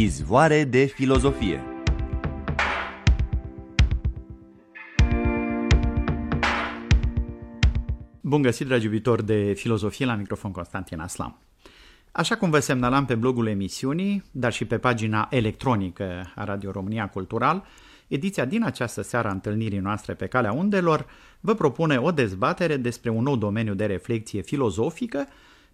Izvoare de filozofie Bun găsit, dragi iubitori de filozofie, la microfon Constantin Aslam. Așa cum vă semnalam pe blogul emisiunii, dar și pe pagina electronică a Radio România Cultural, ediția din această seară a întâlnirii noastre pe calea undelor vă propune o dezbatere despre un nou domeniu de reflexie filozofică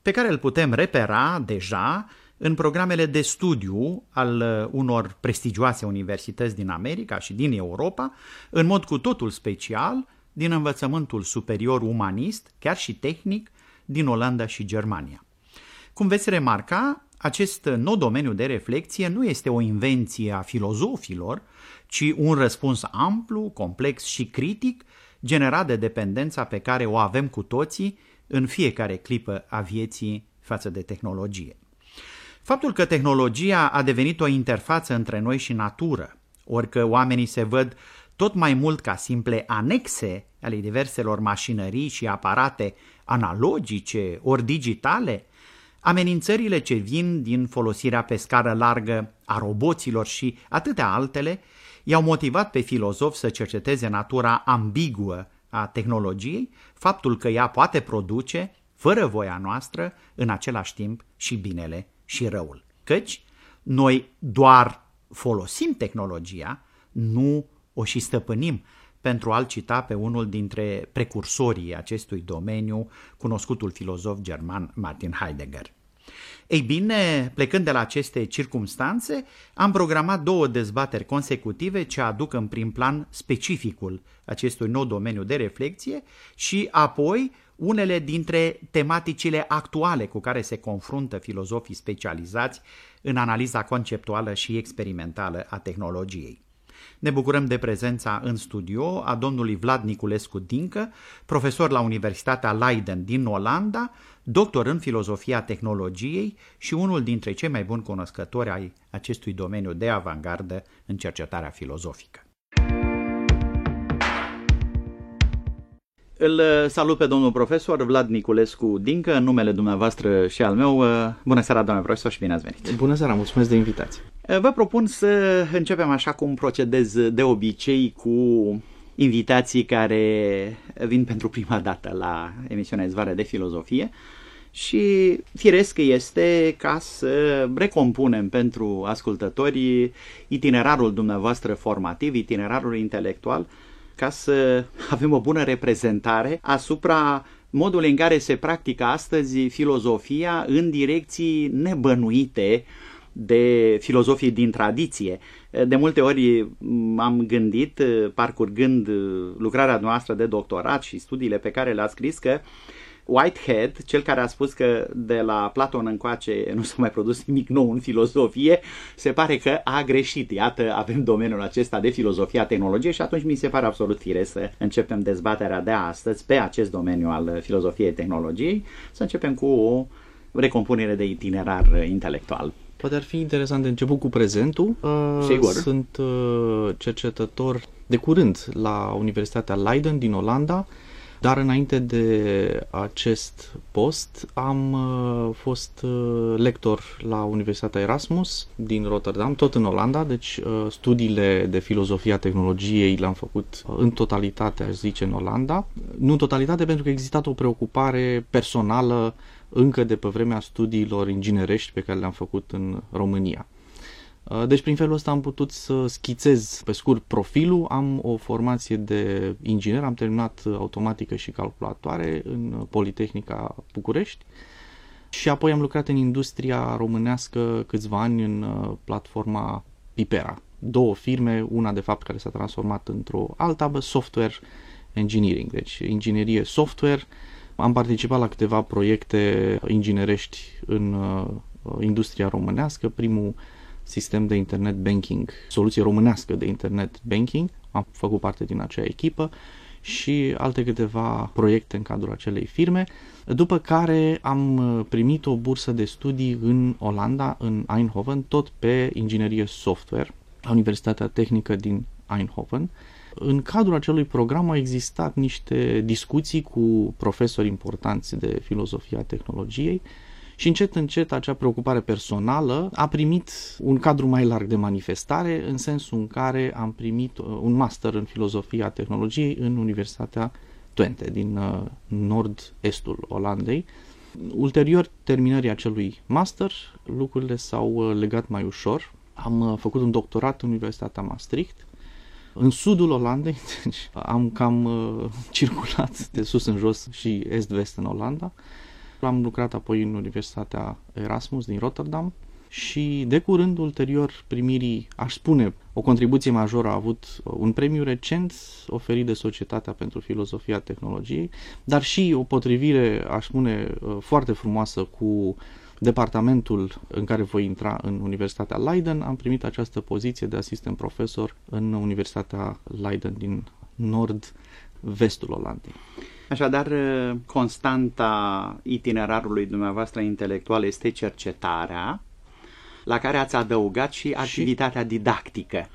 pe care îl putem repera deja în programele de studiu al unor prestigioase universități din America și din Europa, în mod cu totul special din învățământul superior umanist, chiar și tehnic, din Olanda și Germania. Cum veți remarca, acest nou domeniu de reflexie nu este o invenție a filozofilor, ci un răspuns amplu, complex și critic generat de dependența pe care o avem cu toții în fiecare clipă a vieții față de tehnologie. Faptul că tehnologia a devenit o interfață între noi și natură, ori că oamenii se văd tot mai mult ca simple anexe ale diverselor mașinării și aparate analogice ori digitale, amenințările ce vin din folosirea pe scară largă a roboților și atâtea altele i-au motivat pe filozofi să cerceteze natura ambiguă a tehnologiei, faptul că ea poate produce, fără voia noastră, în același timp și binele și răul. Căci noi doar folosim tehnologia, nu o și stăpânim, pentru a-l cita pe unul dintre precursorii acestui domeniu, cunoscutul filozof german Martin Heidegger. Ei bine, plecând de la aceste circumstanțe, am programat două dezbateri consecutive ce aduc în prim plan specificul acestui nou domeniu de reflexie și apoi unele dintre tematicile actuale cu care se confruntă filozofii specializați în analiza conceptuală și experimentală a tehnologiei. Ne bucurăm de prezența în studio a domnului Vlad Niculescu Dincă, profesor la Universitatea Leiden din Olanda, doctor în filozofia tehnologiei și unul dintre cei mai buni cunoscători ai acestui domeniu de avangardă în cercetarea filozofică. Îl salut pe domnul profesor Vlad Niculescu Dincă, în numele dumneavoastră și al meu. Bună seara, domnule profesor, și bine ați venit! Bună seara, mulțumesc de invitație! Vă propun să începem așa cum procedez de obicei cu invitații care vin pentru prima dată la emisiunea Izvare de Filozofie și firesc este ca să recompunem pentru ascultătorii itinerarul dumneavoastră formativ, itinerarul intelectual, ca să avem o bună reprezentare asupra modului în care se practică astăzi filozofia în direcții nebănuite de filozofii din tradiție. De multe ori am gândit, parcurgând lucrarea noastră de doctorat și studiile pe care le-a scris, că Whitehead, cel care a spus că de la Platon încoace nu s-a mai produs nimic nou în filozofie, se pare că a greșit. Iată, avem domeniul acesta de filozofia tehnologie și atunci mi se pare absolut firesc să începem dezbaterea de astăzi pe acest domeniu al filozofiei tehnologiei, să începem cu o recompunere de itinerar intelectual. Poate ar fi interesant de început cu prezentul. Uh, Sigur. Sunt uh, cercetător de curând la Universitatea Leiden din Olanda, dar înainte de acest post am uh, fost uh, lector la Universitatea Erasmus din Rotterdam, tot în Olanda, deci uh, studiile de filozofia tehnologiei le-am făcut uh, în totalitate, aș zice, în Olanda. Nu în totalitate, pentru că a existat o preocupare personală încă de pe vremea studiilor inginerești pe care le-am făcut în România. Uh, deci prin felul ăsta am putut să schițez pe scurt profilul, am o formație de inginer, am terminat automatică și calculatoare în Politehnica București și apoi am lucrat în industria românească câțiva ani în uh, platforma Pipera. Două firme, una de fapt care s-a transformat într-o alta, software engineering, deci inginerie software. Am participat la câteva proiecte inginerești în uh, industria românească. Primul sistem de internet banking, soluție românească de internet banking. Am făcut parte din acea echipă și alte câteva proiecte în cadrul acelei firme, după care am uh, primit o bursă de studii în Olanda, în Eindhoven, tot pe inginerie software, la Universitatea Tehnică din Eindhoven. În cadrul acelui program au existat niște discuții cu profesori importanți de filozofia tehnologiei și încet, încet acea preocupare personală a primit un cadru mai larg de manifestare în sensul în care am primit uh, un master în filozofia tehnologiei în Universitatea Twente din uh, nord-estul Olandei. Ulterior terminării acelui master, lucrurile s-au uh, legat mai ușor. Am făcut un doctorat în Universitatea Maastricht în sudul Olandei, deci am cam uh, circulat de sus în jos și est-vest în Olanda. Am lucrat apoi în Universitatea Erasmus din Rotterdam și de curând, ulterior primirii, aș spune, o contribuție majoră a avut un premiu recent oferit de Societatea pentru Filozofia Tehnologiei, dar și o potrivire, aș spune, uh, foarte frumoasă cu departamentul în care voi intra în Universitatea Leiden, am primit această poziție de asistent profesor în Universitatea Leiden din nord-vestul Olandei. Așadar, constanta itinerarului dumneavoastră intelectual este cercetarea, la care ați adăugat și activitatea și didactică.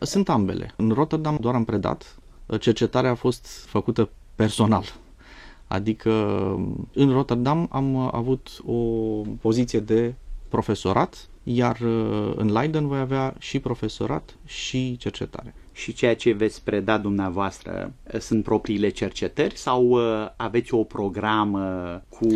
Sunt ambele. În Rotterdam doar am predat. Cercetarea a fost făcută personal Adică în Rotterdam am avut o poziție de profesorat, iar uh, în Leiden voi avea și profesorat și cercetare și ceea ce veți preda dumneavoastră uh, sunt propriile cercetări sau uh, aveți o programă cu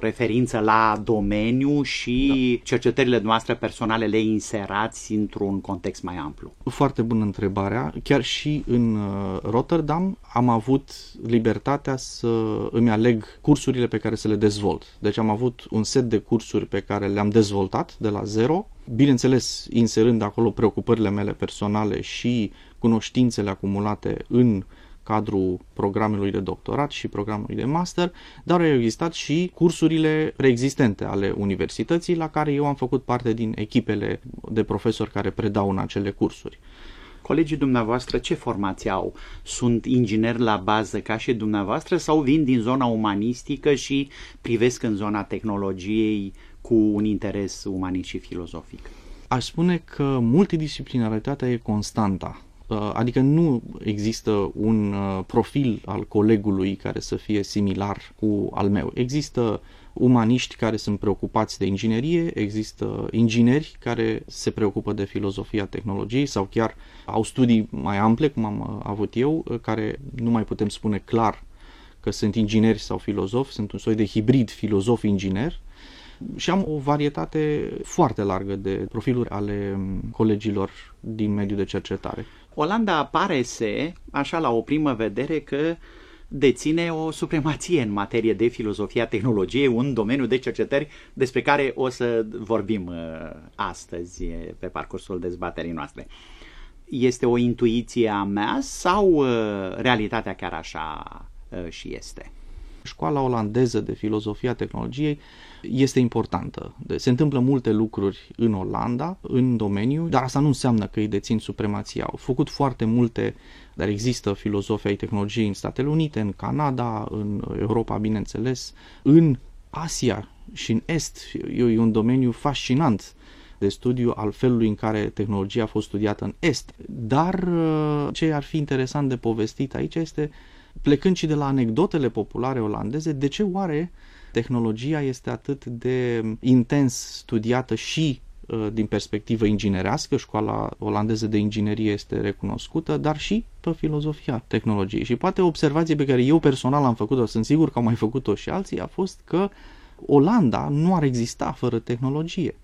referință la domeniu și da. cercetările noastre personale le inserați într-un context mai amplu? Foarte bună întrebarea. Chiar și în uh, Rotterdam am avut libertatea să îmi aleg cursurile pe care să le dezvolt. Deci am avut un set de cursuri pe care le-am dezvoltat de la zero, bineînțeles inserând acolo preocupările mele personale și cunoștințele acumulate în cadrul programului de doctorat și programului de master, dar au existat și cursurile preexistente ale universității la care eu am făcut parte din echipele de profesori care predau în acele cursuri. Colegii dumneavoastră ce formație au? Sunt ingineri la bază ca și dumneavoastră sau vin din zona umanistică și privesc în zona tehnologiei cu un interes umanist și filozofic? Aș spune că multidisciplinaritatea e constanta Uh, adică nu există un uh, profil al colegului care să fie similar cu al meu. Există umaniști care sunt preocupați de inginerie, există ingineri care se preocupă de filozofia tehnologiei sau chiar au studii mai ample, cum am uh, avut eu, care nu mai putem spune clar că sunt ingineri sau filozofi, sunt un soi de hibrid filozof-inginer și am o varietate foarte largă de profiluri ale um, colegilor din mediul de cercetare. Olanda pare să, așa la o primă vedere, că deține o supremație în materie de filozofia tehnologiei, un domeniu de cercetări despre care o să vorbim uh, astăzi pe parcursul dezbaterii noastre. Este o intuiție a mea sau uh, realitatea chiar așa uh, și este? Școala olandeză de filozofia tehnologiei este importantă. Se întâmplă multe lucruri în Olanda, în domeniu, dar asta nu înseamnă că îi dețin supremația. Au făcut foarte multe, dar există filozofia ai tehnologiei în Statele Unite, în Canada, în Europa, bineînțeles, în Asia și în Est. E un domeniu fascinant de studiu al felului în care tehnologia a fost studiată în Est. Dar ce ar fi interesant de povestit aici este, plecând și de la anecdotele populare olandeze, de ce oare tehnologia este atât de intens studiată și uh, din perspectivă inginerească, școala olandeză de inginerie este recunoscută, dar și pe filozofia tehnologiei. Și poate o observație pe care eu personal am făcut-o, sunt sigur că au mai făcut-o și alții, a fost că Olanda nu ar exista fără tehnologie.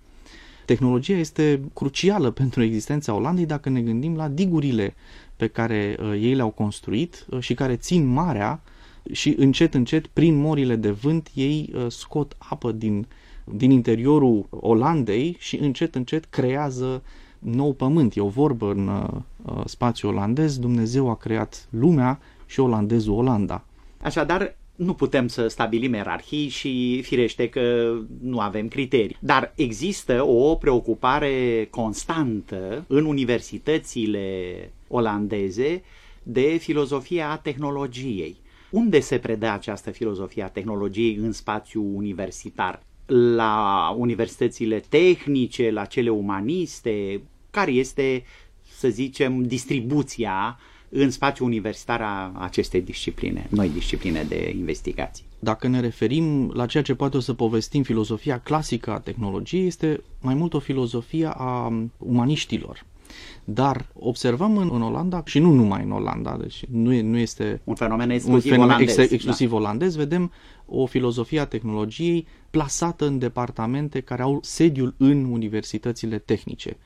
Tehnologia este crucială pentru existența Olandei dacă ne gândim la digurile pe care uh, ei le-au construit uh, și care țin marea uh, și încet, încet, prin morile de vânt, ei uh, scot apă din, din interiorul Olandei și încet, încet creează nou pământ. E o vorbă în uh, uh spațiul olandez, Dumnezeu a creat lumea și olandezul Olanda. Așadar, nu putem să stabilim ierarhii și firește că nu avem criterii. Dar există o preocupare constantă în universitățile olandeze de filozofia a tehnologiei. Unde se predă această filozofie a tehnologiei în spațiu universitar? La universitățile tehnice, la cele umaniste? Care este, să zicem, distribuția în spațiul universitar a acestei discipline, noi discipline de investigații. Dacă ne referim la ceea ce poate o să povestim, filozofia clasică a tehnologiei este mai mult o filozofie a umaniștilor. Dar observăm în, în Olanda, și nu numai în Olanda, deci nu, e, nu este un fenomen exclusiv, un fenomen olandez, ex, exclusiv da. olandez, vedem o filozofie a tehnologiei plasată în departamente care au sediul în universitățile tehnice.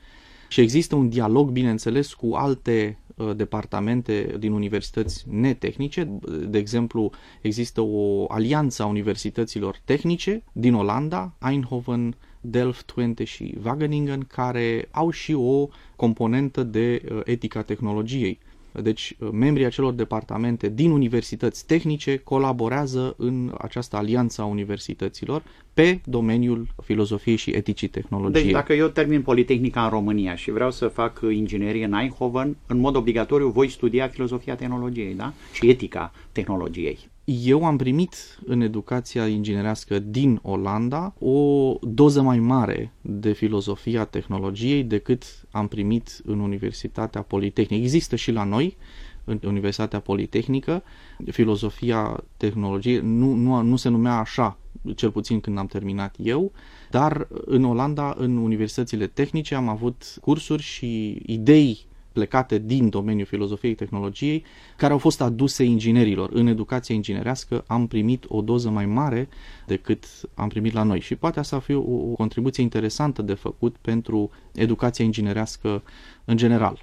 Și există un dialog, bineînțeles, cu alte uh, departamente din universități netehnice. De exemplu, există o alianță a universităților tehnice din Olanda, Eindhoven, Delft, Twente și Wageningen, care au și o componentă de uh, etica tehnologiei. Deci, uh, membrii acelor departamente din universități tehnice colaborează în această alianță a universităților pe domeniul filozofiei și eticii tehnologiei. Deci, dacă eu termin Politehnica în România și vreau să fac inginerie în Eindhoven, în mod obligatoriu voi studia filozofia tehnologiei, da? Și etica tehnologiei. Eu am primit în educația inginerească din Olanda o doză mai mare de filozofia tehnologiei decât am primit în Universitatea Politehnică. Există și la noi, în Universitatea Politehnică, filozofia tehnologiei nu, nu, nu se numea așa, cel puțin când am terminat eu, dar în Olanda, în universitățile tehnice, am avut cursuri și idei plecate din domeniul filozofiei tehnologiei, care au fost aduse inginerilor. În educația inginerească am primit o doză mai mare decât am primit la noi și poate asta fi o, o contribuție interesantă de făcut pentru educația inginerească în general.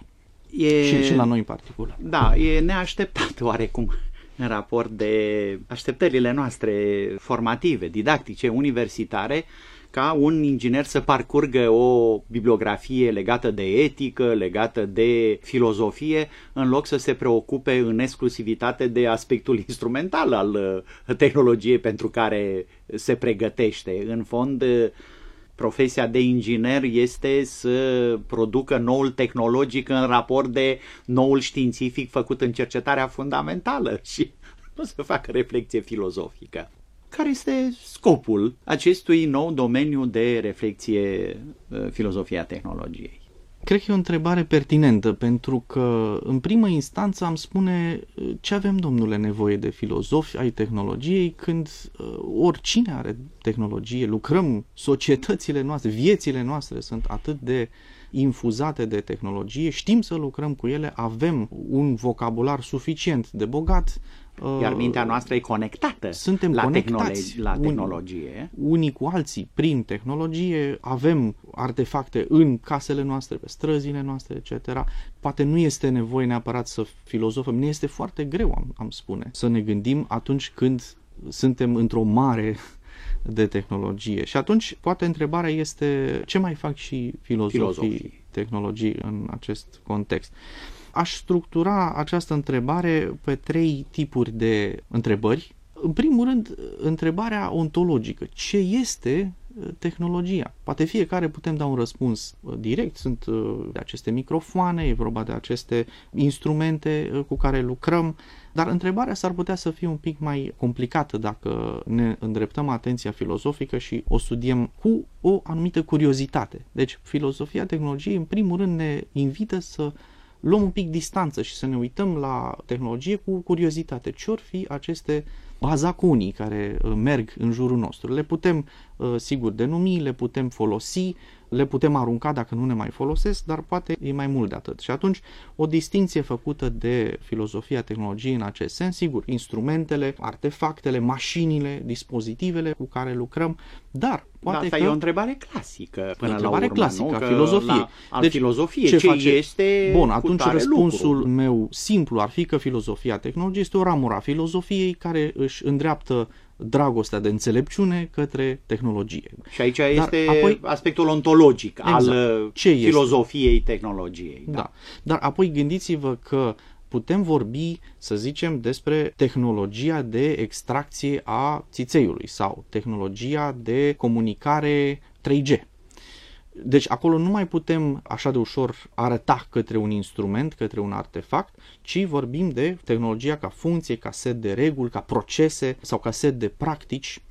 E... Și, și la noi în particular. Da, e neașteptat oarecum în raport de așteptările noastre formative, didactice, universitare, ca un inginer să parcurgă o bibliografie legată de etică, legată de filozofie, în loc să se preocupe în exclusivitate de aspectul instrumental al uh, tehnologiei pentru care se pregătește. În fond, uh, profesia de inginer este să producă noul tehnologic în raport de noul științific făcut în cercetarea fundamentală și nu să facă reflexie filozofică care este scopul acestui nou domeniu de reflexie uh, filozofia tehnologiei? Cred că e o întrebare pertinentă, pentru că în primă instanță am spune uh, ce avem, domnule, nevoie de filozofi ai tehnologiei când uh, oricine are tehnologie, lucrăm, societățile noastre, viețile noastre sunt atât de infuzate de tehnologie, știm să lucrăm cu ele, avem un vocabular suficient de bogat, iar mintea noastră e conectată Suntem la, conectați tehnolo- la tehnologie. Unii cu alții, prin tehnologie, avem artefacte în casele noastre, pe străzile noastre, etc. Poate nu este nevoie neapărat să filozofăm, ne este foarte greu, am, am spune, să ne gândim atunci când suntem într-o mare de tehnologie. Și atunci, poate întrebarea este ce mai fac și filozofii, filozofii. tehnologii în acest context. Aș structura această întrebare pe trei tipuri de întrebări. În primul rând, întrebarea ontologică. Ce este uh, tehnologia? Poate fiecare putem da un răspuns uh, direct. Sunt uh, de aceste microfoane, e vorba de aceste instrumente cu care lucrăm, dar întrebarea s-ar putea să fie un pic mai complicată dacă ne îndreptăm atenția filozofică și o studiem cu o anumită curiozitate. Deci, filozofia tehnologiei, în primul rând, ne invită să luăm un pic distanță și să ne uităm la tehnologie cu curiozitate. Ce or fi aceste bazaconii care uh, merg în jurul nostru? Le putem, uh, sigur, denumi, le putem folosi, le putem arunca dacă nu ne mai folosesc, dar poate e mai mult de atât. Și atunci, o distinție făcută de filozofia tehnologiei în acest sens, sigur, instrumentele, artefactele, mașinile, dispozitivele cu care lucrăm, dar Poate da, asta că... e o întrebare clasică până o întrebare la urmă, clasică nu? a filozofiei. La, al deci, filozofiei. Ce, ce face... este Bun, atunci răspunsul lucru. meu simplu ar fi că filozofia tehnologiei este o ramură a filozofiei care își îndreaptă dragostea de înțelepciune către tehnologie. Și aici Dar este apoi, aspectul ontologic exact, al ce filozofiei este? tehnologiei. Da. da. Dar apoi gândiți-vă că putem vorbi, să zicem, despre tehnologia de extracție a țițeiului sau tehnologia de comunicare 3G. Deci acolo nu mai putem așa de ușor arăta către un instrument, către un artefact, ci vorbim de tehnologia ca funcție, ca set de reguli, ca procese sau ca set de practici.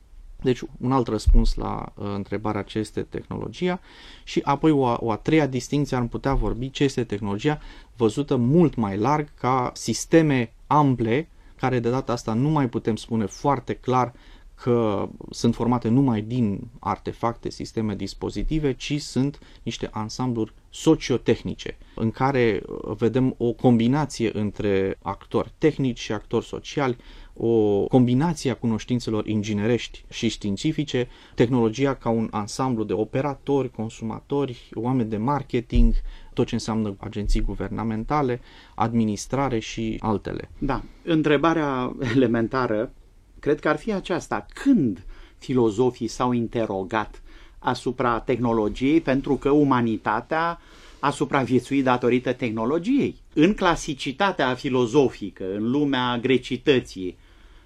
Deci un alt răspuns la uh, întrebarea ce este tehnologia și apoi o a, o a treia distinție am putea vorbi ce este tehnologia văzută mult mai larg ca sisteme ample care de data asta nu mai putem spune foarte clar că sunt formate numai din artefacte, sisteme, dispozitive, ci sunt niște ansambluri sociotehnice, în care uh, vedem o combinație între actori tehnici și actori sociali, o combinație a cunoștințelor inginerești și științifice, tehnologia ca un ansamblu de operatori, consumatori, oameni de marketing, tot ce înseamnă agenții guvernamentale, administrare și altele. Da, întrebarea elementară cred că ar fi aceasta. Când filozofii s-au interogat asupra tehnologiei pentru că umanitatea a supraviețuit datorită tehnologiei. În clasicitatea filozofică, în lumea grecității,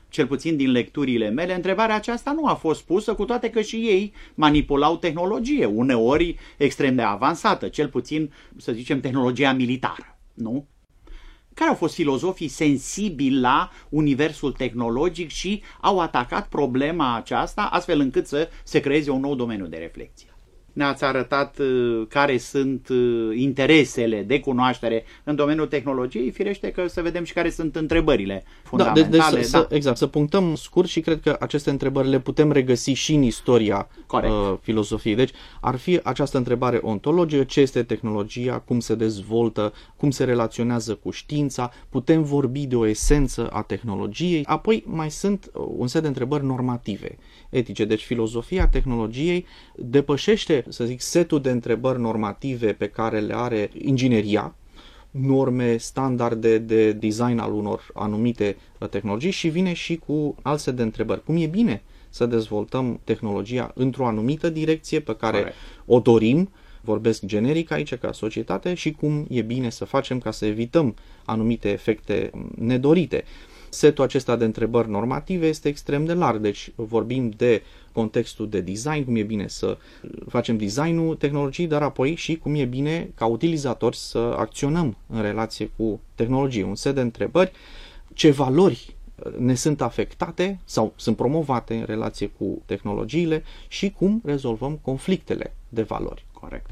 cel puțin din lecturile mele, întrebarea aceasta nu a fost pusă, cu toate că și ei manipulau tehnologie, uneori extrem de avansată, cel puțin, să zicem, tehnologia militară, nu? Care au fost filozofii sensibili la universul tehnologic și au atacat problema aceasta astfel încât să se creeze un nou domeniu de reflexie? Ne-ați arătat uh, care sunt uh, interesele de cunoaștere în domeniul tehnologiei, firește că să vedem și care sunt întrebările fundamentale. Da, de, de, să, da. Să, exact, să punctăm scurt și cred că aceste întrebări le putem regăsi și în istoria Corect. uh, filozofiei. Deci ar fi această întrebare ontologică, ce este tehnologia, cum se dezvoltă, cum se relaționează cu știința, putem vorbi de o esență a tehnologiei, apoi mai sunt uh, un set de întrebări normative etice. Deci filozofia tehnologiei depășește, să zic, setul de întrebări normative pe care le are ingineria, norme, standarde de design al unor anumite tehnologii și vine și cu alt set de întrebări. Cum e bine să dezvoltăm tehnologia într-o anumită direcție pe care Corect. o dorim, vorbesc generic aici ca societate și cum e bine să facem ca să evităm anumite efecte nedorite. Setul acesta de întrebări normative este extrem de larg, deci vorbim de contextul de design, cum e bine să facem designul tehnologiei, dar apoi și cum e bine ca utilizatori să acționăm în relație cu tehnologie. Un set de întrebări, ce valori ne sunt afectate sau sunt promovate în relație cu tehnologiile și cum rezolvăm conflictele de valori. Corect.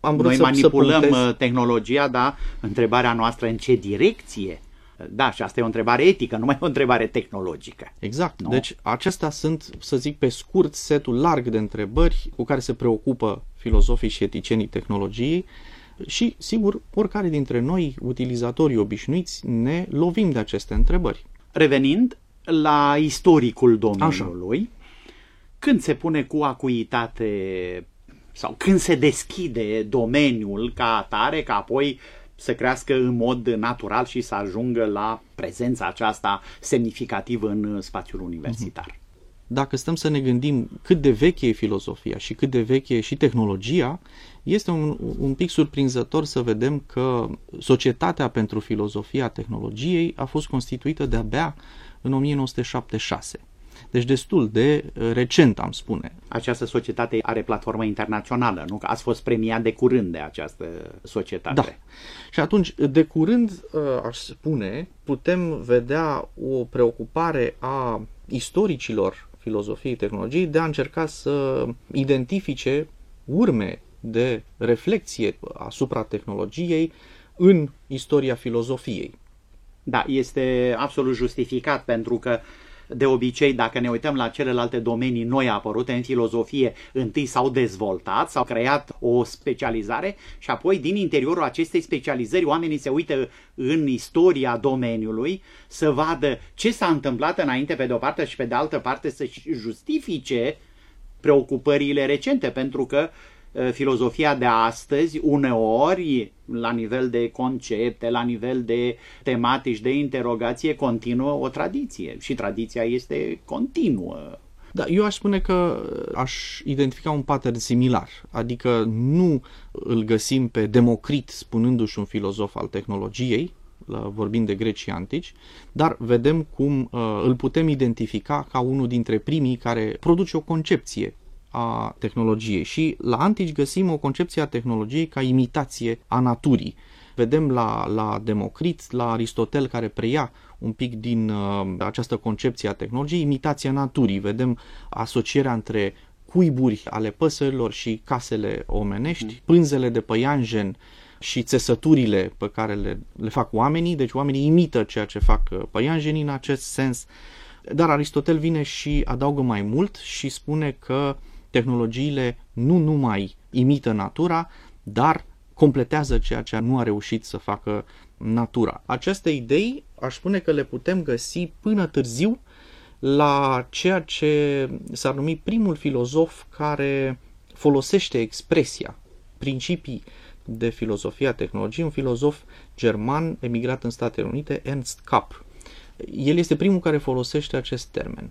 Am vrut Noi să, manipulăm să punctez... tehnologia, dar întrebarea noastră în ce direcție da, și asta e o întrebare etică, nu mai e o întrebare tehnologică. Exact. Nu? Deci acestea sunt, să zic pe scurt, setul larg de întrebări cu care se preocupă filozofii și eticienii tehnologiei și, sigur, oricare dintre noi, utilizatorii obișnuiți, ne lovim de aceste întrebări. Revenind la istoricul domeniului, Așa. când se pune cu acuitate sau când se deschide domeniul ca atare, ca apoi să crească în mod natural și să ajungă la prezența aceasta semnificativă în spațiul universitar. Mhm. Dacă stăm să ne gândim cât de veche e filozofia și cât de veche e și tehnologia, este un, un pic surprinzător să vedem că societatea pentru filozofia tehnologiei a fost constituită de-abia în 1976. Deci destul de uh, recent, am spune. Această societate are platformă internațională, nu? Ați fost premiat de curând de această societate. Da. Și atunci, de curând, uh, aș spune, putem vedea o preocupare a istoricilor filozofiei tehnologiei de a încerca să identifice urme de reflexie asupra tehnologiei în istoria filozofiei. Da, este absolut justificat pentru că de obicei, dacă ne uităm la celelalte domenii noi apărute în filozofie, întâi s-au dezvoltat, s-au creat o specializare și apoi din interiorul acestei specializări oamenii se uită în istoria domeniului să vadă ce s-a întâmplat înainte pe de o parte și pe de altă parte să justifice preocupările recente, pentru că Eh, filozofia de astăzi, uneori, la nivel de concepte, la nivel de tematici de interogație, continuă o tradiție și tradiția este continuă. Da, eu aș spune că aș identifica un pattern similar, adică nu îl găsim pe Democrit spunându-și un filozof al tehnologiei, vorbind de grecii antici, dar vedem cum uh, îl putem identifica ca unul dintre primii care produce o concepție a tehnologiei și la antici găsim o concepție a tehnologiei ca imitație a naturii. Vedem la, la Democrit, la Aristotel care preia un pic din uh, această concepție a tehnologiei, imitația naturii. Vedem asocierea între cuiburi ale păsărilor și casele omenești, mm. pânzele de păianjen și țesăturile pe care le, le fac oamenii, deci oamenii imită ceea ce fac uh, păianjenii în acest sens. Dar Aristotel vine și adaugă mai mult și spune că tehnologiile nu numai imită natura, dar completează ceea ce nu a reușit să facă natura. Aceste idei aș spune că le putem găsi până târziu la ceea ce s-ar numi primul filozof care folosește expresia, principii de filozofia tehnologiei, un filozof german emigrat în Statele Unite, Ernst Kapp. El este primul care folosește acest termen.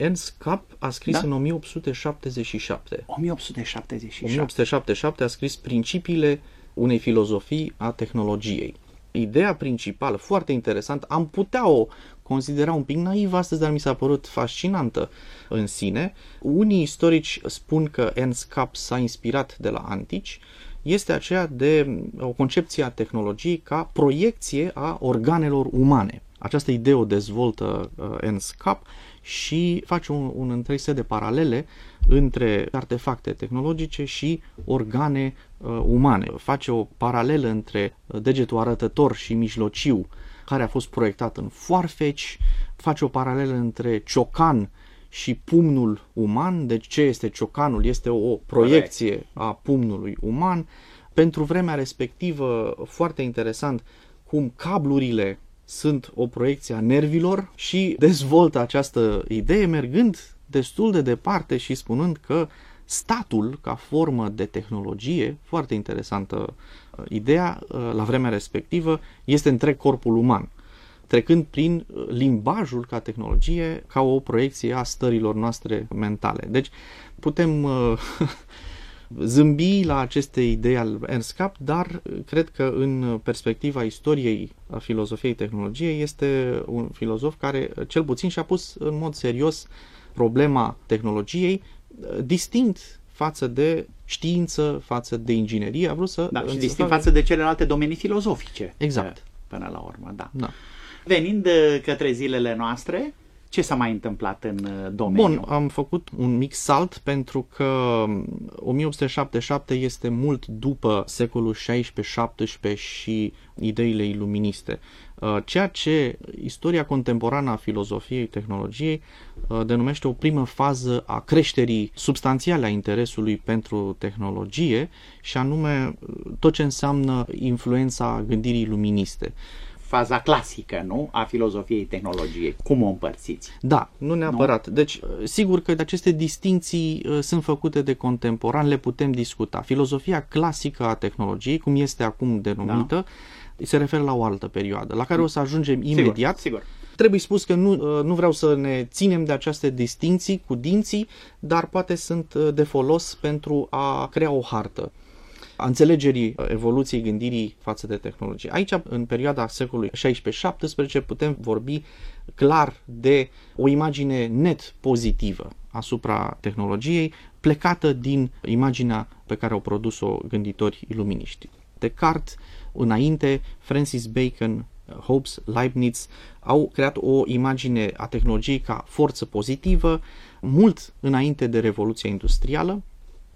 Ernst Kapp a scris da? în 1877. 1877. 1877 a scris principiile unei filozofii a tehnologiei. Ideea principală, foarte interesant, am putea o considera un pic naiv astăzi, dar mi s-a părut fascinantă în sine. Unii istorici spun că Ernst Kapp s-a inspirat de la antici, este aceea de o concepție a tehnologiei ca proiecție a organelor umane. Această idee o dezvoltă uh, Ernst Kapp și face un, un întreg set de paralele între artefacte tehnologice și organe uh, umane. Face o paralelă între degetul arătător și mijlociu care a fost proiectat în foarfeci, face o paralelă între ciocan și pumnul uman. Deci ce este ciocanul? Este o proiecție a pumnului uman. Pentru vremea respectivă, foarte interesant, cum cablurile sunt o proiecție a nervilor și dezvoltă această idee mergând destul de departe și spunând că statul ca formă de tehnologie, foarte interesantă uh, ideea, uh, la vremea respectivă, este întreg corpul uman, trecând prin uh, limbajul ca tehnologie, ca o proiecție a stărilor noastre mentale. Deci putem zâmbi la aceste idei al Ernst Kapp, dar cred că în perspectiva istoriei a filozofiei tehnologiei este un filozof care cel puțin și-a pus în mod serios problema tehnologiei distinct față de știință, față de inginerie. A vrut să... Da, și distinct față de celelalte domenii filozofice. Exact. Până la urmă, da. da. Venind uh, către zilele noastre, ce s-a mai întâmplat în uh, domeniu? Bun, am făcut un mic salt pentru că 1877 um, este mult după secolul 16-17 și ideile iluministe. Uh, ceea ce istoria contemporană a filozofiei tehnologiei uh, denumește o primă fază a creșterii substanțiale a interesului pentru tehnologie și anume tot ce înseamnă influența gândirii luministe faza clasică, nu? A filozofiei tehnologiei. Cum o împărțiți? Da, nu neapărat. Nu? Deci, sigur că aceste distinții uh, sunt făcute de contemporan, le putem discuta. Filozofia clasică a tehnologiei, cum este acum denumită, da se referă la o altă perioadă, la care o să ajungem imediat. Sigur, sigur. Trebuie spus că nu, uh, nu vreau să ne ținem de aceste distinții cu dinții, dar poate sunt uh, de folos pentru a crea o hartă a înțelegerii uh, evoluției gândirii față de tehnologie. Aici, în perioada secolului 16-17, putem vorbi clar de o imagine net pozitivă asupra tehnologiei, plecată din imaginea pe care au produs-o gânditori iluminiști. Descartes Înainte, Francis Bacon, Hobbes, Leibniz au creat o imagine a tehnologiei ca forță pozitivă, mult înainte de Revoluția Industrială.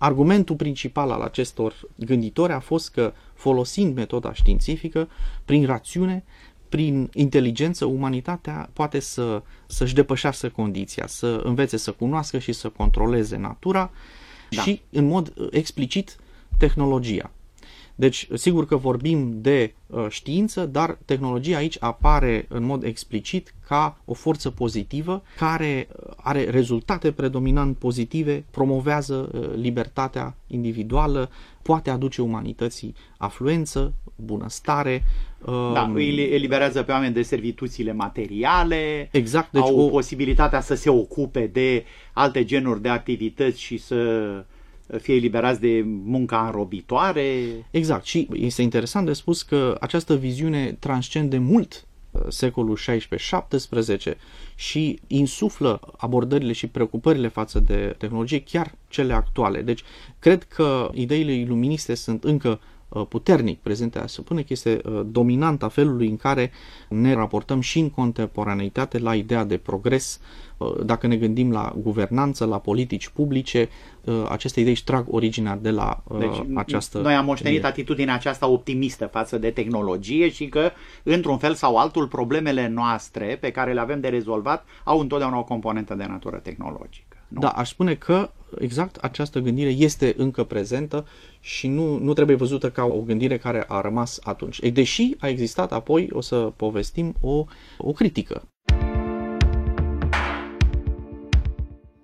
Argumentul principal al acestor gânditori a fost că, folosind metoda științifică, prin rațiune, prin inteligență, umanitatea poate să, să-și depășească condiția, să învețe să cunoască și să controleze natura da. și, în mod explicit, tehnologia. Deci, sigur că vorbim de uh, știință, dar tehnologia aici apare în mod explicit ca o forță pozitivă care uh, are rezultate predominant pozitive, promovează uh, libertatea individuală, poate aduce umanității afluență, bunăstare. Da, um, îi eliberează pe oameni de servituțiile materiale, exact, deci au o... posibilitatea să se ocupe de alte genuri de activități și să fie eliberați de munca înrobitoare. Exact. Și este interesant de spus că această viziune transcende mult uh, secolul 16-17 și insuflă abordările și preocupările față de tehnologie, chiar cele actuale. Deci, cred că ideile iluministe sunt încă uh, puternic prezente, să spune că este uh, dominanta felului în care ne raportăm și în contemporaneitate la ideea de progres. Dacă ne gândim la guvernanță, la politici publice, aceste idei își trag originea de la deci, această... Noi am moștenit atitudinea aceasta optimistă față de tehnologie și că, într-un fel sau altul, problemele noastre pe care le avem de rezolvat au întotdeauna o componentă de natură tehnologică. Nu? Da, aș spune că exact această gândire este încă prezentă și nu, nu trebuie văzută ca o gândire care a rămas atunci. E, deși a existat apoi, o să povestim, o, o critică.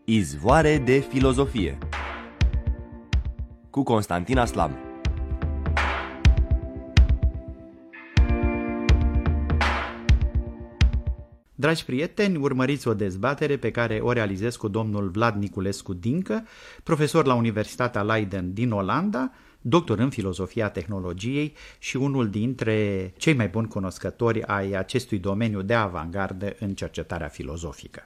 Izvoare de filozofie cu Constantin Aslam Dragi prieteni, urmăriți o dezbatere pe care o realizez cu domnul Vlad Niculescu Dincă, profesor la Universitatea Leiden din Olanda, doctor în filozofia tehnologiei și unul dintre cei mai buni cunoscători ai acestui domeniu de avangardă în cercetarea filozofică.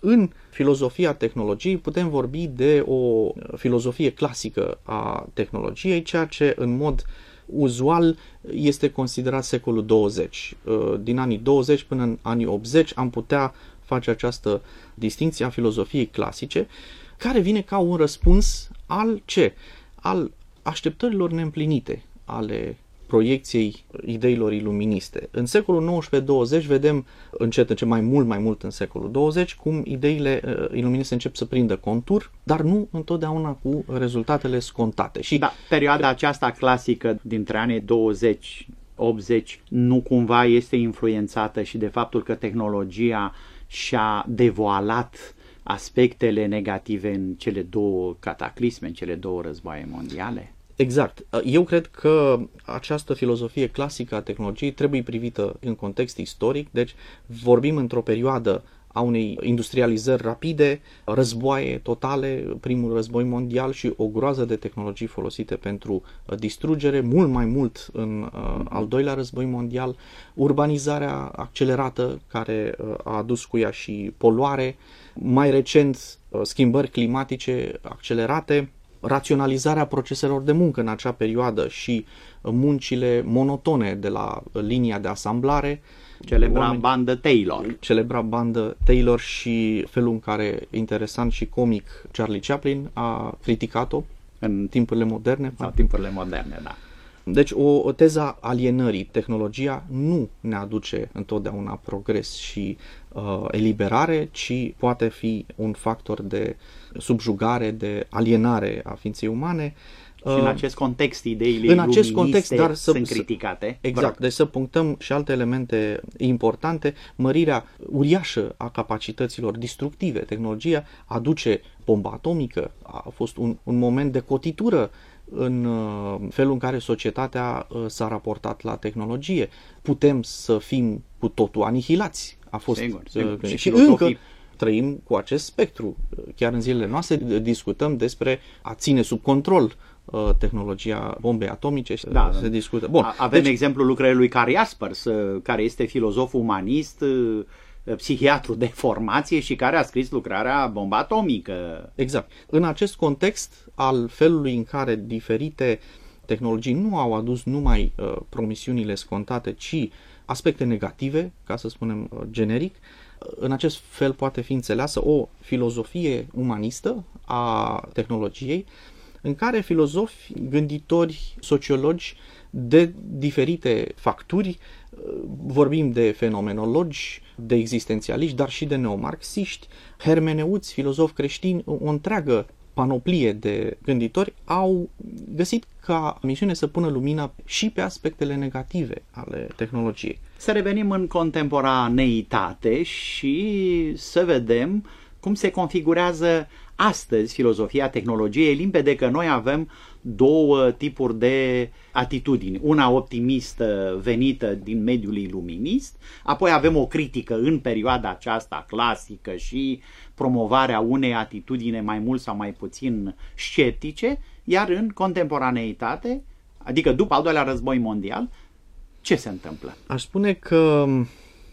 În filozofia tehnologiei putem vorbi de o filozofie clasică a tehnologiei, ceea ce în mod uzual este considerat secolul 20. Uh, din anii 20 până în anii 80 am putea face această distinție a filozofiei clasice, care vine ca un răspuns al ce? Al așteptărilor neîmplinite ale proiecției ideilor iluministe. În secolul 19-20 vedem încet, încet mai mult, mai mult în secolul 20, cum ideile uh, iluministe încep să prindă contur, dar nu întotdeauna cu rezultatele scontate. Și da, perioada aceasta clasică dintre anii 20 80 nu cumva este influențată și de faptul că tehnologia și-a devoalat aspectele negative în cele două cataclisme, în cele două războaie mondiale? Exact. Eu cred că această filozofie clasică a tehnologiei trebuie privită în context istoric, deci vorbim într-o perioadă a unei industrializări rapide, războaie totale, primul război mondial și o groază de tehnologii folosite pentru uh, distrugere, mult mai mult în uh, al doilea război mondial, urbanizarea accelerată care uh, a adus cu ea și poluare, mai recent uh, schimbări climatice accelerate, raționalizarea proceselor de muncă în acea perioadă și muncile monotone de la linia de asamblare. Celebra oameni, bandă Taylor. Celebra bandă Taylor și felul în care, interesant și comic, Charlie Chaplin a criticat-o în timpurile moderne. Sau timpurile moderne, da. Deci o, o teza alienării, tehnologia nu ne aduce întotdeauna progres și uh, eliberare, ci poate fi un factor de subjugare, de alienare a ființei umane. Și în uh, acest context, ideile în acest context, dar să, sunt criticate. Exact, deci să punctăm și alte elemente importante. Mărirea uriașă a capacităților destructive. Tehnologia aduce bomba atomică, a fost un, un moment de cotitură în uh, felul în care societatea uh, s-a raportat la tehnologie. Putem să fim cu totul anihilați. A fost sigur, sigur. și, și încă trăim cu acest spectru. Chiar în zilele noastre discutăm despre a ține sub control uh, tehnologia bombei atomice și da, se da. discută. Bun. Avem deci, exemplul lucrării lui Carl Jaspers, care este filozof umanist, psihiatru de formație și care a scris lucrarea Bomba atomică. Exact. În acest context al felului în care diferite tehnologii nu au adus numai uh, promisiunile scontate, ci aspecte negative, ca să spunem uh, generic, în acest fel poate fi înțeleasă o filozofie umanistă a tehnologiei, în care filozofi, gânditori, sociologi de diferite facturi, vorbim de fenomenologi, de existențialiști, dar și de neomarxiști, hermeneuți, filozofi creștini, o întreagă panoplie de gânditori au găsit ca misiune să pună lumina și pe aspectele negative ale tehnologiei. Să revenim în contemporaneitate și să vedem cum se configurează astăzi filozofia tehnologiei. E limpede că noi avem două tipuri de atitudini. Una optimistă venită din mediul iluminist, apoi avem o critică în perioada aceasta clasică și promovarea unei atitudine mai mult sau mai puțin sceptice, iar în contemporaneitate, adică după al doilea război mondial, ce se întâmplă? Aș spune că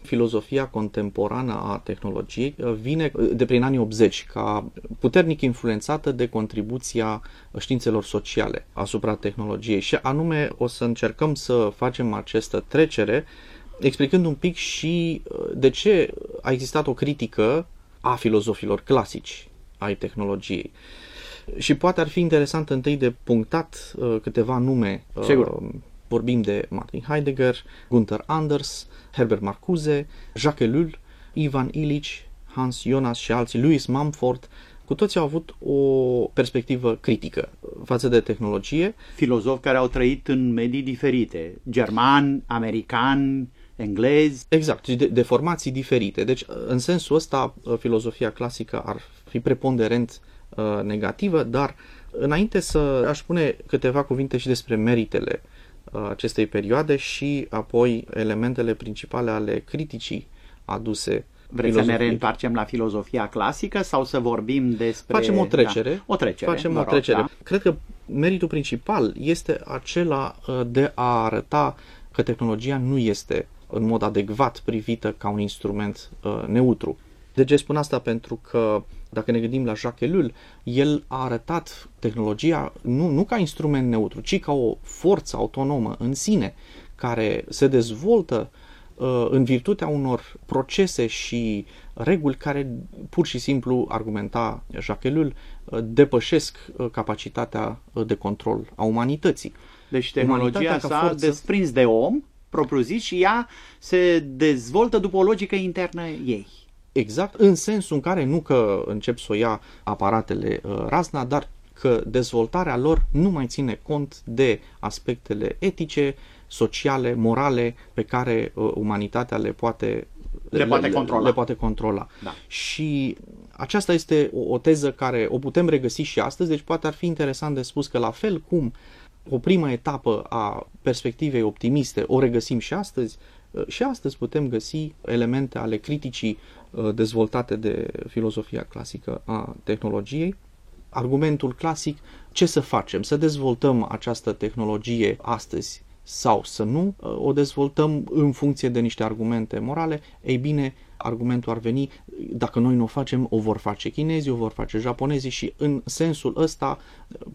filozofia contemporană a tehnologiei uh, vine uh, de prin anii 80 ca puternic influențată de contribuția științelor sociale asupra tehnologiei și anume o să încercăm să facem această trecere explicând un pic și uh, de ce a existat o critică a filozofilor clasici ai tehnologiei. Și poate ar fi interesant întâi de punctat uh, câteva nume. Sigur. Uh, vorbim de Martin Heidegger, Gunther Anders, Herbert Marcuse, Jacques Ellul, Ivan Illich, Hans Jonas și alții, Louis Mumford, cu toții au avut o perspectivă critică față de tehnologie. Filozofi care au trăit în medii diferite, german, american, englezi. Exact, de, de formații diferite. Deci, în sensul ăsta, filozofia clasică ar fi preponderent uh, negativă, dar înainte să aș spune câteva cuvinte și despre meritele uh, acestei perioade și apoi elementele principale ale criticii aduse Vreți filozofie. să ne reîntoarcem la filozofia clasică sau să vorbim despre... Facem o trecere. Da, o trecere. Facem o rog, trecere. Da? Cred că meritul principal este acela uh, de a arăta că tehnologia nu este în mod adecvat privită ca un instrument uh, neutru. De ce spun asta? Pentru că dacă ne gândim la Jacques Ellul, el a arătat tehnologia nu, nu ca instrument neutru, ci ca o forță autonomă în sine, care se dezvoltă uh, în virtutea unor procese și reguli care pur și simplu, argumenta Jacques Ellul, uh, depășesc uh, capacitatea uh, de control a umanității. Deci tehnologia s-a forță... desprins de om propriu-zis și ea se dezvoltă după o logică internă ei. Exact, în sensul în care nu că încep să o ia aparatele uh, razna, dar că dezvoltarea lor nu mai ține cont de aspectele etice, sociale, morale pe care uh, umanitatea le poate le, poate controla. Le poate controla. Da. Și aceasta este o, o teză care o putem regăsi și astăzi, deci poate ar fi interesant de spus că la fel cum o primă etapă a perspectivei optimiste o regăsim și astăzi, uh, și astăzi putem găsi elemente ale criticii uh, dezvoltate de filozofia clasică a tehnologiei. Argumentul clasic, ce să facem? Să dezvoltăm această tehnologie astăzi sau să nu uh, o dezvoltăm în funcție de niște argumente morale? Ei bine, argumentul ar veni, dacă noi nu o facem, o vor face chinezii, o vor face japonezii și în sensul ăsta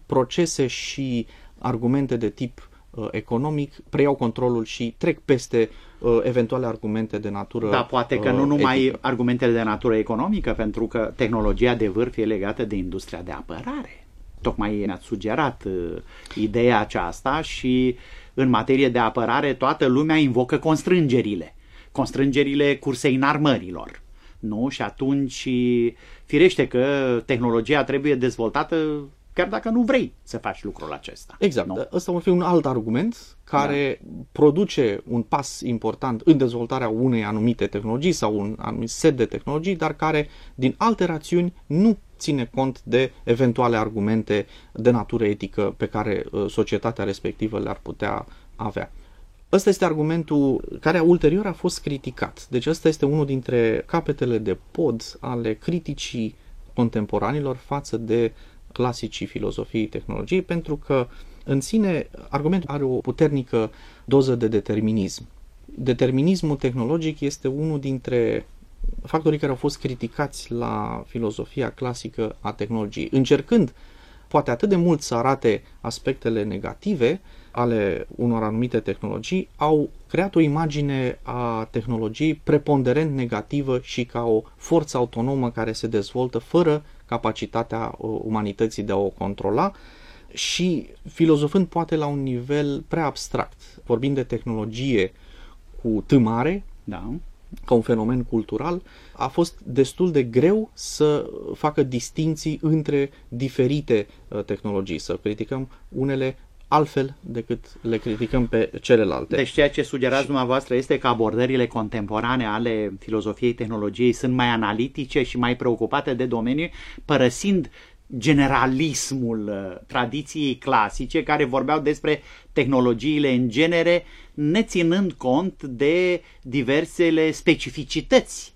procese și argumente de tip uh, economic preiau controlul și trec peste uh, eventuale argumente de natură Da, poate că uh, nu numai etică. argumentele de natură economică, pentru că tehnologia de vârf e legată de industria de apărare. Tocmai ne-ați sugerat uh, ideea aceasta și în materie de apărare toată lumea invocă constrângerile. Constrângerile cursei înarmărilor. Nu? Și atunci firește că tehnologia trebuie dezvoltată chiar dacă nu vrei să faci lucrul acesta. Exact. Nu? Ăsta va fi un alt argument care da. produce un pas important în dezvoltarea unei anumite tehnologii sau un anumit set de tehnologii, dar care, din alte rațiuni, nu ține cont de eventuale argumente de natură etică pe care uh, societatea respectivă le-ar putea avea. Ăsta este argumentul care ulterior a fost criticat. Deci ăsta este unul dintre capetele de pod ale criticii contemporanilor față de clasicii filozofiei tehnologiei, pentru că în sine argumentul are o puternică doză de determinism. Determinismul tehnologic este unul dintre factorii care au fost criticați la filozofia clasică a tehnologiei, încercând poate atât de mult să arate aspectele negative ale unor anumite tehnologii, au creat o imagine a tehnologiei preponderent negativă și ca o forță autonomă care se dezvoltă fără capacitatea uh, umanității de a o controla și filozofând poate la un nivel prea abstract, vorbind de tehnologie cu tâmare, da. ca un fenomen cultural, a fost destul de greu să facă distinții între diferite uh, tehnologii, să criticăm unele altfel decât le criticăm pe celelalte. Deci ceea ce sugerați și... dumneavoastră este că abordările contemporane ale filozofiei tehnologiei sunt mai analitice și mai preocupate de domeniu, părăsind generalismul uh, tradiției clasice care vorbeau despre tehnologiile în genere, neținând cont de diversele specificități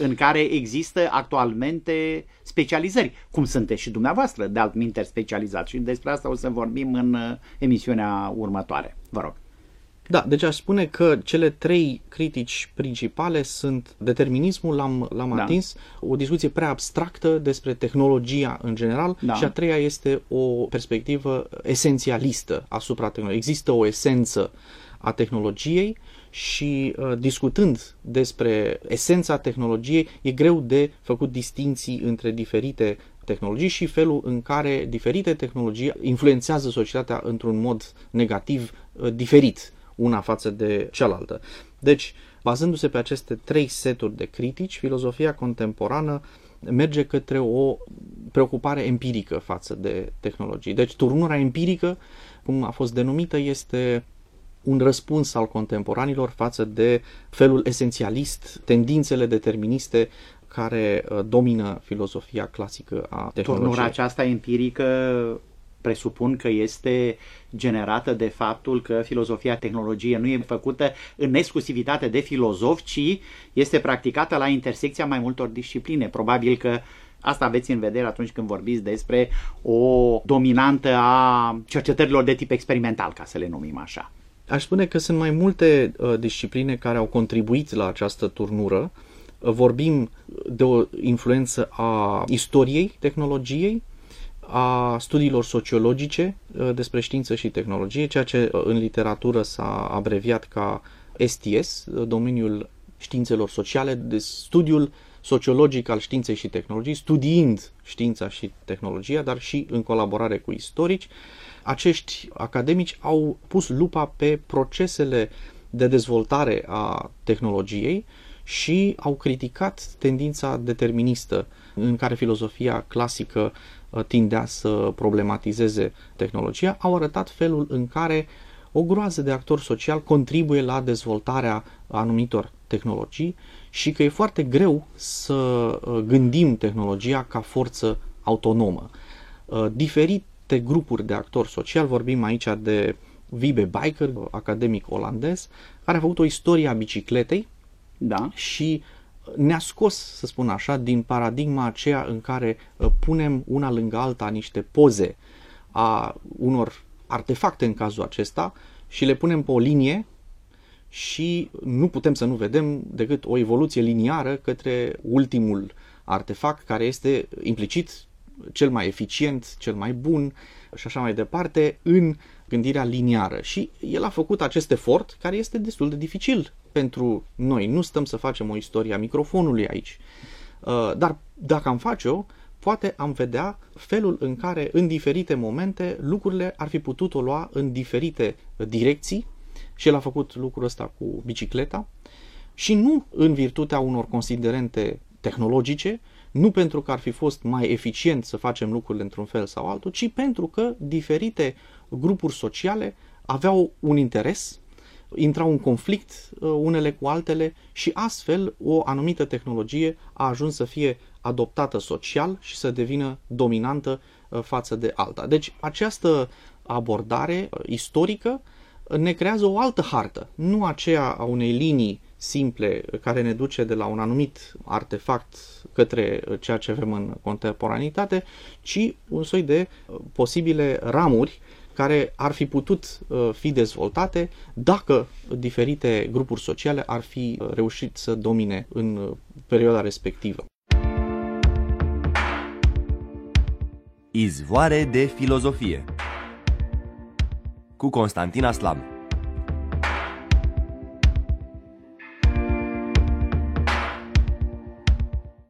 în care există actualmente specializări, cum sunteți și dumneavoastră, de altminteri specializat. Și despre asta o să vorbim în uh, emisiunea următoare. Vă rog. Da, deci aș spune că cele trei critici principale sunt determinismul, l-am, l-am da. atins, o discuție prea abstractă despre tehnologia în general da. și a treia este o perspectivă esențialistă asupra tehnologiei. Există o esență a tehnologiei și uh, discutând despre esența tehnologiei, e greu de făcut distinții între diferite tehnologii și felul în care diferite tehnologii influențează societatea într-un mod negativ uh, diferit una față de cealaltă. Deci, bazându-se pe aceste trei seturi de critici, filozofia contemporană merge către o preocupare empirică față de tehnologii. Deci, turnura empirică, cum a fost denumită, este un răspuns al contemporanilor față de felul esențialist, tendințele deterministe care uh, domină filozofia clasică a tehnologiei. Turnura aceasta empirică presupun că este generată de faptul că filozofia tehnologie nu e făcută în exclusivitate de filozofi, ci este practicată la intersecția mai multor discipline. Probabil că Asta aveți în vedere atunci când vorbiți despre o dominantă a cercetărilor de tip experimental, ca să le numim așa. Aș spune că sunt mai multe uh, discipline care au contribuit la această turnură. Uh, vorbim de o influență a istoriei tehnologiei, a studiilor sociologice uh, despre știință și tehnologie, ceea ce uh, în literatură s-a abreviat ca STS, uh, domeniul științelor sociale, de studiul sociologic al științei și tehnologiei, studiind știința și tehnologia, dar și în colaborare cu istorici. Acești academici au pus lupa pe procesele de dezvoltare a tehnologiei și au criticat tendința deterministă în care filozofia clasică uh, tindea să problematizeze tehnologia, au arătat felul în care o groază de actori social contribuie la dezvoltarea anumitor tehnologii și că e foarte greu să uh, gândim tehnologia ca forță autonomă. Uh, diferite grupuri de actori social, vorbim aici de Wiebe Biker, academic olandez, care a făcut o istorie a bicicletei da. și ne-a scos, să spun așa, din paradigma aceea în care uh, punem una lângă alta niște poze a unor artefacte în cazul acesta și le punem pe o linie și nu putem să nu vedem decât o evoluție liniară către ultimul artefact care este implicit cel mai eficient, cel mai bun și așa mai departe în gândirea liniară. Și el a făcut acest efort care este destul de dificil pentru noi. Nu stăm să facem o istorie a microfonului aici. Uh, dar dacă am face-o, poate am vedea felul în care în diferite momente lucrurile ar fi putut o lua în diferite direcții și el a făcut lucrul ăsta cu bicicleta și nu în virtutea unor considerente tehnologice, nu pentru că ar fi fost mai eficient să facem lucrurile într-un fel sau altul, ci pentru că diferite grupuri sociale aveau un interes, intrau în conflict uh, unele cu altele și astfel o anumită tehnologie a ajuns să fie adoptată social și să devină dominantă uh, față de alta. Deci această abordare uh, istorică ne creează o altă hartă, nu aceea a unei linii simple care ne duce de la un anumit artefact către ceea ce avem în contemporanitate, ci un soi de posibile ramuri care ar fi putut uh, fi dezvoltate dacă diferite grupuri sociale ar fi uh, reușit să domine în uh, perioada respectivă. Izvoare de filozofie cu Constantin Aslam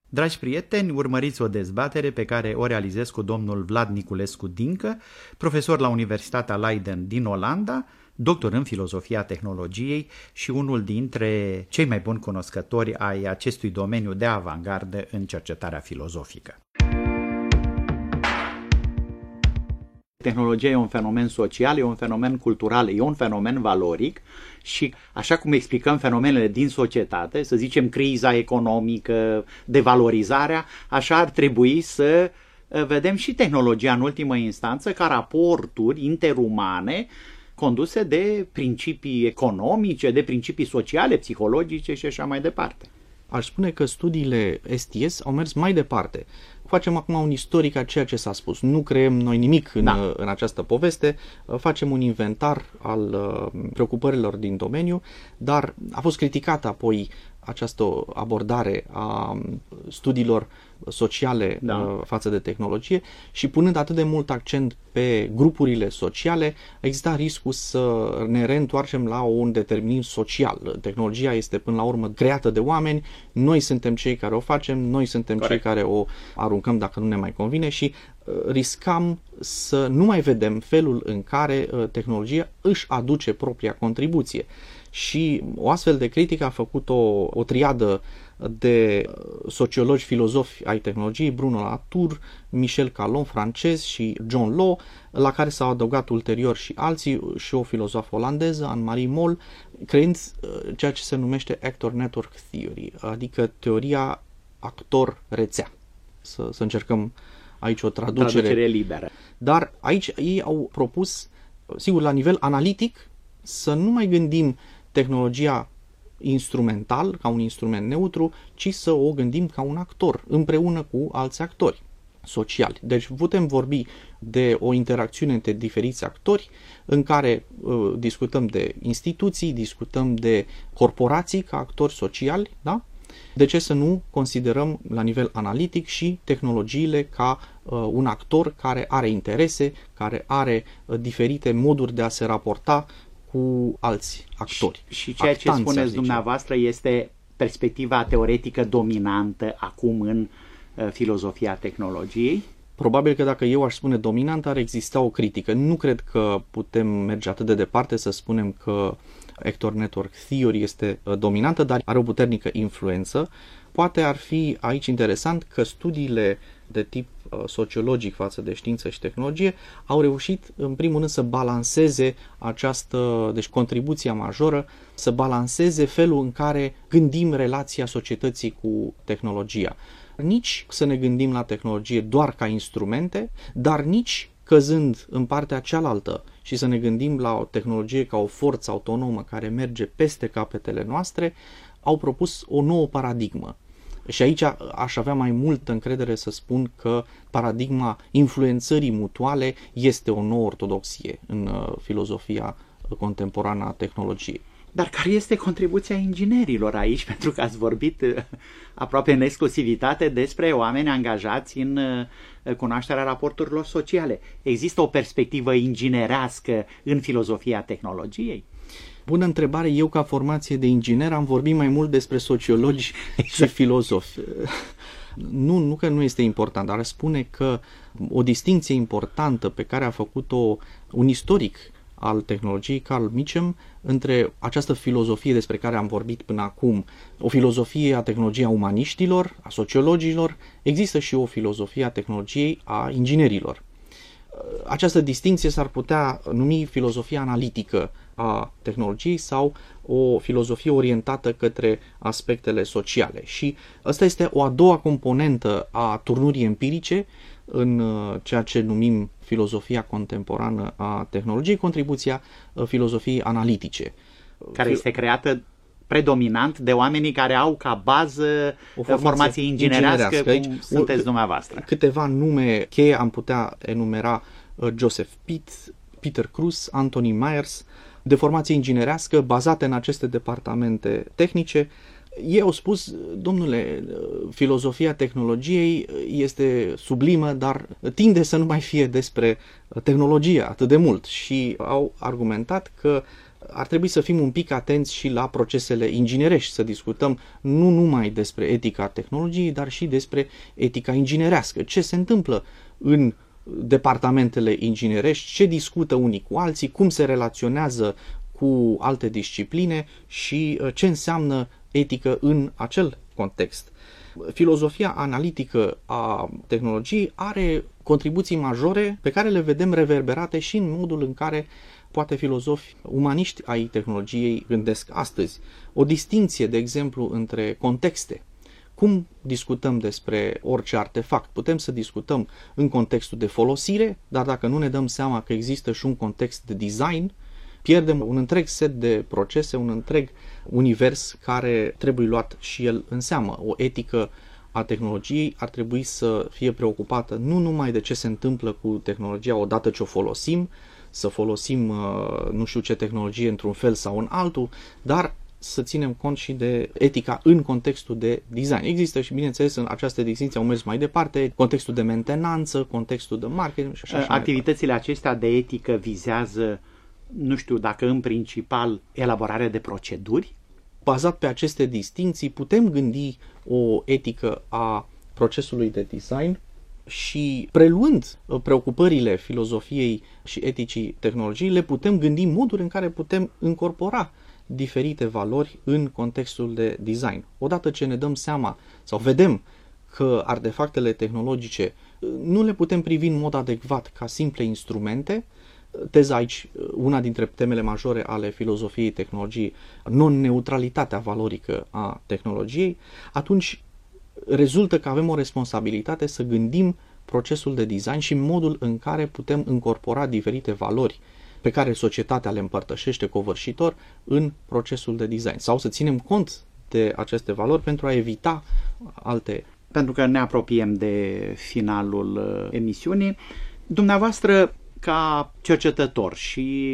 Dragi prieteni, urmăriți o dezbatere pe care o realizez cu domnul Vlad Niculescu Dincă, profesor la Universitatea Leiden din Olanda, doctor în filozofia tehnologiei și unul dintre cei mai buni cunoscători ai acestui domeniu de avangardă în cercetarea filozofică. Tehnologia e un fenomen social, e un fenomen cultural, e un fenomen valoric și așa cum explicăm fenomenele din societate, să zicem criza economică, devalorizarea, așa ar trebui să uh, vedem și tehnologia în ultimă instanță ca raporturi interumane conduse de principii economice, de principii sociale, psihologice și așa mai departe. Aș spune că studiile STS au mers mai departe. Facem acum un istoric a ceea ce s-a spus. Nu creăm noi nimic în, da. în această poveste, facem un inventar al uh, preocupărilor din domeniu, dar a fost criticată apoi această abordare a studiilor sociale da. Uh, față de tehnologie și punând atât de mult accent pe grupurile sociale, exista riscul să ne reîntoarcem la un determinism social. Tehnologia este până la urmă creată de oameni, noi suntem cei care o facem, noi suntem Corect. cei care o aruncăm dacă nu ne mai convine și uh, riscam să nu mai vedem felul în care uh, tehnologia își aduce propria contribuție. Și o astfel de critică a făcut o, o triadă de sociologi filozofi ai tehnologiei, Bruno Latour, Michel Calon, francez și John Law, la care s-au adăugat ulterior și alții, și o filozofă olandeză, Anne-Marie Moll, creând uh, ceea ce se numește Actor Network Theory, adică teoria actor-rețea. Să, să încercăm aici o traducere. traducere liberă. Dar aici ei au propus, sigur, la nivel analitic, să nu mai gândim tehnologia instrumental, ca un instrument neutru, ci să o gândim ca un actor, împreună cu alți actori sociali. Deci putem vorbi de o interacțiune între diferiți actori în care uh, discutăm de instituții, discutăm de corporații ca actori sociali, da? De ce să nu considerăm la nivel analitic și tehnologiile ca uh, un actor care are interese, care are uh, diferite moduri de a se raporta cu alți actori. Și, și ceea Actanți, ce spuneți dumneavoastră este perspectiva teoretică dominantă acum în uh, filozofia tehnologiei? Probabil că dacă eu aș spune dominant, ar exista o critică. Nu cred că putem merge atât de departe să spunem că Actor Network Theory este uh, dominantă, dar are o puternică influență. Poate ar fi aici interesant că studiile de tip uh, sociologic față de știință și tehnologie au reușit în primul rând să balanceze această, deci contribuția majoră, să balanceze felul în care gândim relația societății cu tehnologia. Nici să ne gândim la tehnologie doar ca instrumente, dar nici căzând în partea cealaltă și să ne gândim la o tehnologie ca o forță autonomă care merge peste capetele noastre, au propus o nouă paradigmă și aici aș avea mai multă încredere să spun că paradigma influențării mutuale este o nouă ortodoxie în uh, filozofia contemporană a tehnologiei. Dar care este contribuția inginerilor aici? Pentru că ați vorbit uh, aproape în exclusivitate despre oameni angajați în uh, cunoașterea raporturilor sociale. Există o perspectivă inginerească în filozofia tehnologiei? Bună întrebare, eu ca formație de inginer am vorbit mai mult despre sociologi și filozofi. Nu, nu că nu este important, dar spune că o distinție importantă pe care a făcut-o un istoric al tehnologiei, Carl Mitcham, între această filozofie despre care am vorbit până acum, o filozofie a tehnologiei a umaniștilor, a sociologilor, există și o filozofie a tehnologiei a inginerilor. Această distinție s-ar putea numi filozofia analitică a tehnologiei sau o filozofie orientată către aspectele sociale. Și asta este o a doua componentă a turnurii empirice în uh, ceea ce numim filozofia contemporană a tehnologiei, contribuția uh, filozofiei analitice. Care este creată predominant de oamenii care au ca bază o formație, formație inginerească, inginerească cum aici, sunteți dumneavoastră. Câteva nume cheie am putea enumera uh, Joseph Pitt, Peter Cruz, Anthony Myers, de formație inginerească bazate în aceste departamente tehnice. Ei au spus, domnule, filozofia tehnologiei este sublimă, dar tinde să nu mai fie despre tehnologie atât de mult și au argumentat că ar trebui să fim un pic atenți și la procesele inginerești, să discutăm nu numai despre etica tehnologiei, dar și despre etica inginerească. Ce se întâmplă în departamentele inginerești, ce discută unii cu alții, cum se relaționează cu alte discipline și uh, ce înseamnă etică în acel context. Filozofia analitică a tehnologiei are contribuții majore pe care le vedem reverberate și în modul în care poate filozofi umaniști ai tehnologiei gândesc astăzi. O distinție, de exemplu, între contexte cum discutăm despre orice artefact? Putem să discutăm în contextul de folosire, dar dacă nu ne dăm seama că există și un context de design, pierdem un întreg set de procese, un întreg univers care trebuie luat și el în seamă. O etică a tehnologiei ar trebui să fie preocupată nu numai de ce se întâmplă cu tehnologia odată ce o folosim, să folosim uh, nu știu ce tehnologie într-un fel sau în altul, dar să ținem cont și de etica în contextul de design. Există și, bineînțeles, în această distinție au mers mai departe, contextul de mentenanță, contextul de marketing și așa Activitățile acestea de etică vizează, nu știu dacă în principal, elaborarea de proceduri? Bazat pe aceste distinții, putem gândi o etică a procesului de design și preluând uh, preocupările filozofiei și eticii tehnologiei, le putem gândi moduri în care putem incorpora diferite valori în contextul de design. Odată ce ne dăm seama sau vedem că artefactele tehnologice uh, nu le putem privi în mod adecvat ca simple instrumente, uh, teza aici, una dintre temele majore ale filozofiei tehnologiei, non-neutralitatea valorică a tehnologiei, atunci rezultă că avem o responsabilitate să gândim procesul de design și modul în care putem incorpora diferite valori pe care societatea le împărtășește covârșitor în procesul de design sau să ținem cont de aceste valori pentru a evita alte. Pentru că ne apropiem de finalul uh, emisiunii, dumneavoastră ca cercetător și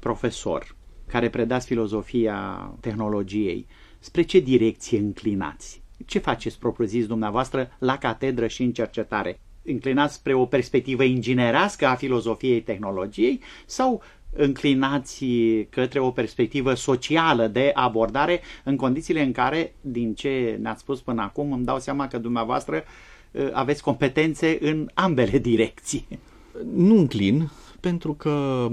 profesor care predați filozofia tehnologiei, spre ce direcție înclinați? Ce faceți propriu-zis dumneavoastră la catedră și în cercetare? Înclinați spre o perspectivă inginerească a filozofiei tehnologiei sau înclinați către o perspectivă socială de abordare în condițiile în care, din ce ne-ați spus până acum, îmi dau seama că dumneavoastră uh, aveți competențe în ambele direcții. Nu înclin, pentru că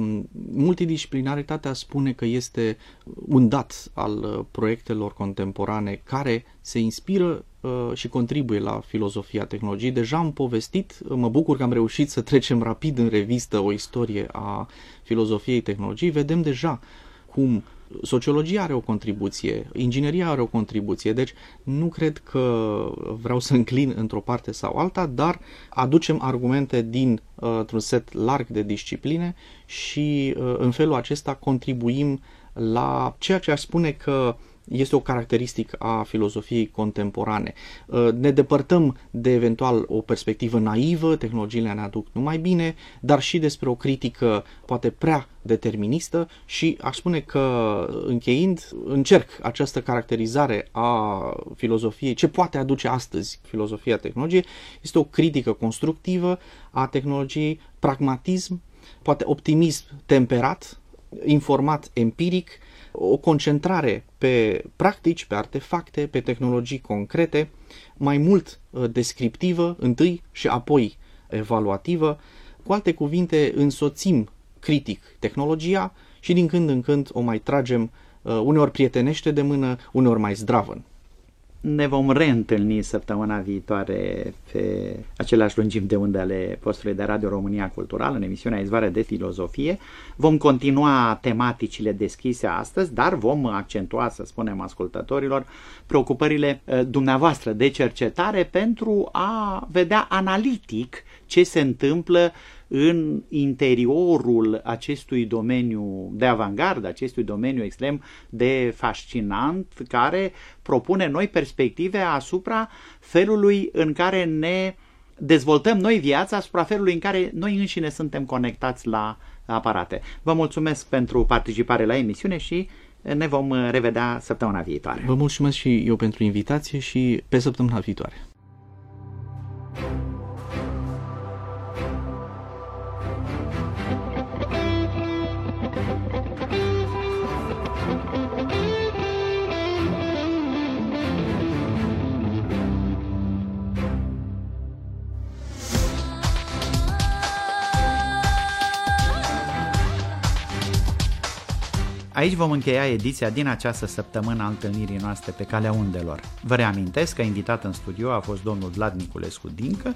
multidisciplinaritatea spune că este un dat al uh, proiectelor contemporane care se inspiră uh, și contribuie la filozofia tehnologiei. Deja am povestit, mă bucur că am reușit să trecem rapid în revistă o istorie a filozofiei tehnologiei. Vedem deja cum Sociologia are o contribuție, ingineria are o contribuție, deci nu cred că vreau să înclin într-o parte sau alta, dar aducem argumente din uh, un set larg de discipline și uh, în felul acesta contribuim la ceea ce aș spune că este o caracteristică a filozofiei contemporane. Uh, ne depărtăm de eventual o perspectivă naivă, tehnologiile ne aduc numai bine, dar și despre o critică poate prea deterministă și aș spune că încheind încerc această caracterizare a filozofiei, ce poate aduce astăzi filozofia tehnologiei, este o critică constructivă a tehnologiei, pragmatism, poate optimism temperat, informat empiric, o concentrare pe practici, pe artefacte, pe tehnologii concrete, mai mult uh, descriptivă întâi și apoi evaluativă. Cu alte cuvinte, însoțim critic tehnologia și din când în când o mai tragem uh, uneori prietenește de mână, uneori mai zdravăn ne vom reîntâlni săptămâna viitoare pe același lungim de unde ale postului de Radio România Cultural în emisiunea Izvoare de Filozofie. Vom continua tematicile deschise astăzi, dar vom accentua, să spunem ascultătorilor, preocupările eh, dumneavoastră de cercetare pentru a vedea analitic ce se întâmplă în interiorul acestui domeniu de avangardă, acestui domeniu extrem de fascinant, care propune noi perspective asupra felului în care ne dezvoltăm noi viața, asupra felului în care noi înșine suntem conectați la aparate. Vă mulțumesc pentru participare la emisiune și ne vom revedea săptămâna viitoare. Vă mulțumesc și eu pentru invitație și pe săptămâna viitoare. Aici vom încheia ediția din această săptămână a întâlnirii noastre pe calea undelor. Vă reamintesc că invitat în studio a fost domnul Vlad Niculescu Dincă,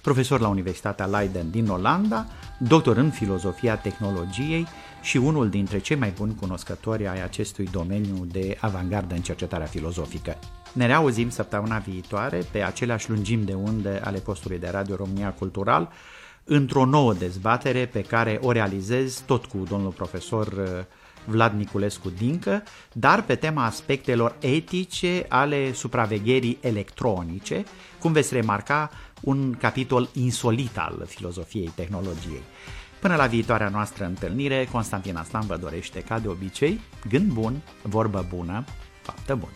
profesor la Universitatea Leiden din Olanda, doctor în filozofia tehnologiei și unul dintre cei mai buni cunoscători ai acestui domeniu de avangardă în cercetarea filozofică. Ne reauzim săptămâna viitoare pe aceleași lungimi de unde ale postului de Radio România Cultural, într-o nouă dezbatere pe care o realizez tot cu domnul profesor Vlad Niculescu Dincă, dar pe tema aspectelor etice ale supravegherii electronice, cum veți remarca un capitol insolit al filozofiei tehnologiei. Până la viitoarea noastră întâlnire, Constantin Aslan vă dorește, ca de obicei, gând bun, vorbă bună, faptă bună.